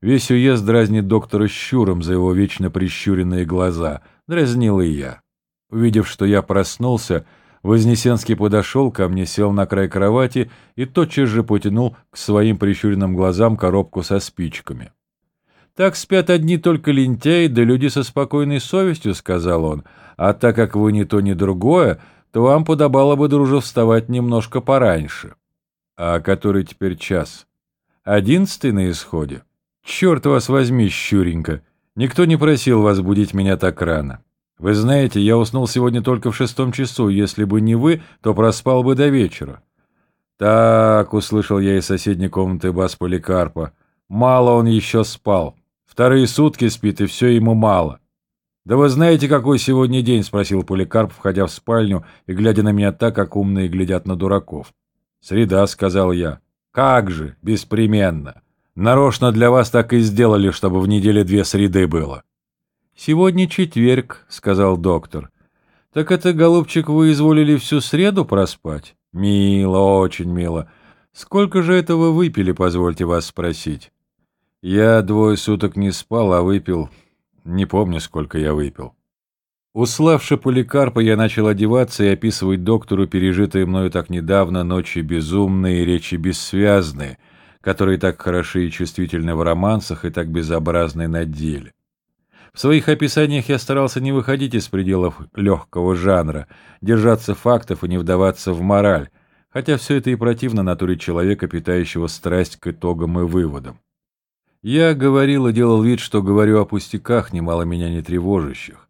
Весь уезд дразнит доктора щуром за его вечно прищуренные глаза. Дразнил и я. Увидев, что я проснулся, Вознесенский подошел ко мне, сел на край кровати и тотчас же потянул к своим прищуренным глазам коробку со спичками. «Так спят одни только лентяи, да люди со спокойной совестью», — сказал он. «А так как вы ни то, ни другое, то вам подобало бы, друже, вставать немножко пораньше». «А который теперь час?» «Одиннадцатый на исходе?» «Черт вас возьми, щуренько! Никто не просил вас будить меня так рано. Вы знаете, я уснул сегодня только в шестом часу. Если бы не вы, то проспал бы до вечера». «Так», — услышал я из соседней комнаты бас Поликарпа, — «мало он еще спал. Вторые сутки спит, и все ему мало». «Да вы знаете, какой сегодня день?» — спросил Поликарп, входя в спальню и глядя на меня так, как умные глядят на дураков. «Среда», — сказал я. «Как же, беспременно!» Нарочно для вас так и сделали, чтобы в неделе две среды было. Сегодня четверг, сказал доктор. Так это, голубчик, вы изволили всю среду проспать? Мило, очень мило. Сколько же это вы выпили, позвольте вас спросить? Я двое суток не спал, а выпил... Не помню, сколько я выпил. Уславши Поликарпа, я начал одеваться и описывать доктору пережитые мною так недавно ночи безумные, речи бессвязные — которые так хороши и чувствительны в романсах и так безобразны на деле. В своих описаниях я старался не выходить из пределов легкого жанра, держаться фактов и не вдаваться в мораль, хотя все это и противно натуре человека, питающего страсть к итогам и выводам. Я говорил и делал вид, что говорю о пустяках, немало меня не тревожащих.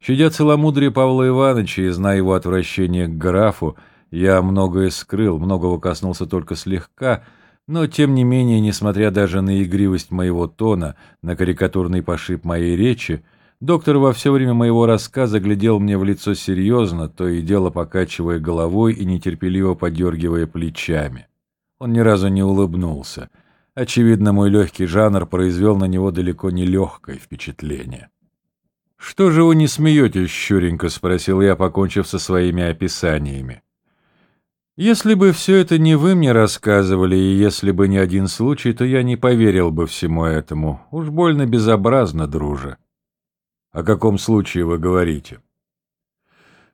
Щадя целомудрие Павла Ивановича и зная его отвращение к графу, я многое скрыл, многого коснулся только слегка — но, тем не менее, несмотря даже на игривость моего тона, на карикатурный пошиб моей речи, доктор во все время моего рассказа глядел мне в лицо серьезно, то и дело покачивая головой и нетерпеливо подергивая плечами. Он ни разу не улыбнулся. Очевидно, мой легкий жанр произвел на него далеко не легкое впечатление. «Что же вы не смеетесь, щуренько?» — спросил я, покончив со своими описаниями. Если бы все это не вы мне рассказывали, и если бы не один случай, то я не поверил бы всему этому. Уж больно безобразно, друже. О каком случае вы говорите?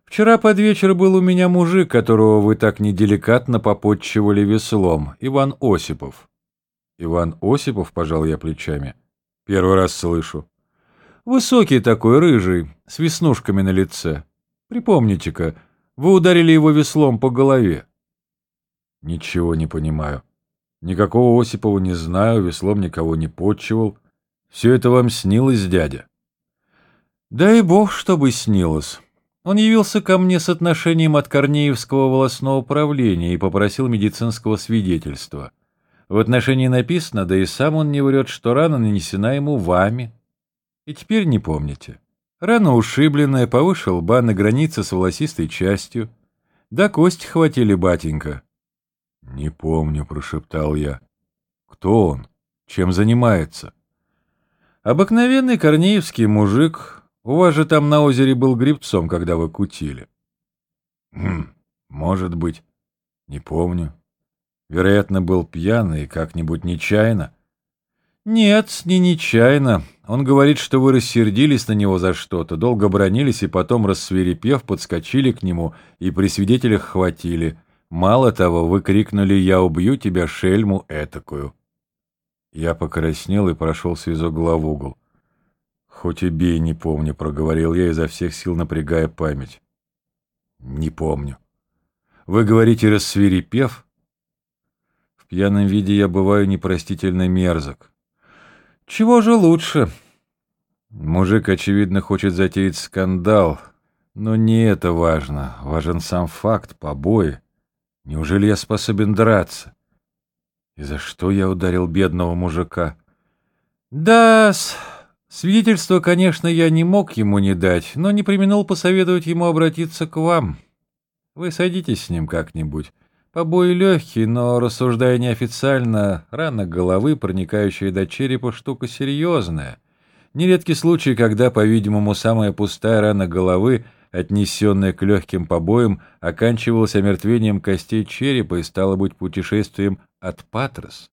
Вчера под вечер был у меня мужик, которого вы так неделикатно попотчевали веслом, Иван Осипов. Иван Осипов, пожал я плечами. Первый раз слышу. Высокий такой, рыжий, с веснушками на лице. Припомните-ка, вы ударили его веслом по голове. Ничего не понимаю. Никакого Осипова не знаю, веслом никого не подчивал. Все это вам снилось, дядя? Дай бог, чтобы снилось. Он явился ко мне с отношением от Корнеевского волосного управления и попросил медицинского свидетельства. В отношении написано, да и сам он не врет, что рана нанесена ему вами. И теперь не помните. Рана ушибленная, повыше лба, на границе с волосистой частью. Да кость хватили, батенька. «Не помню», — прошептал я. «Кто он? Чем занимается?» «Обыкновенный корнеевский мужик. У вас же там на озере был грибцом, когда вы кутили». «Хм, может быть. Не помню. Вероятно, был пьяный, как-нибудь нечаянно». «Нет, не нечаянно. Он говорит, что вы рассердились на него за что-то, долго бронились и потом, рассверепев, подскочили к нему и при свидетелях хватили. Мало того, вы крикнули «Я убью тебя, шельму этакую». Я покраснел и прошел с визогла в угол. «Хоть и бей, не помню», — проговорил я изо всех сил, напрягая память. «Не помню». «Вы говорите, рассверепев?» «В пьяном виде я бываю непростительно мерзок». «Чего же лучше?» Мужик, очевидно, хочет затеять скандал, но не это важно. Важен сам факт побои. Неужели я способен драться? И за что я ударил бедного мужика? да свидетельство, конечно, я не мог ему не дать, но не применил посоветовать ему обратиться к вам. Вы садитесь с ним как-нибудь. Побои легкие, но, рассуждая неофициально, рана головы, проникающая до черепа, штука серьезная. Нередки случаи, когда, по-видимому, самая пустая рана головы отнесенное к легким побоям, оканчивалось омертвением костей черепа и стало быть путешествием от Патрос.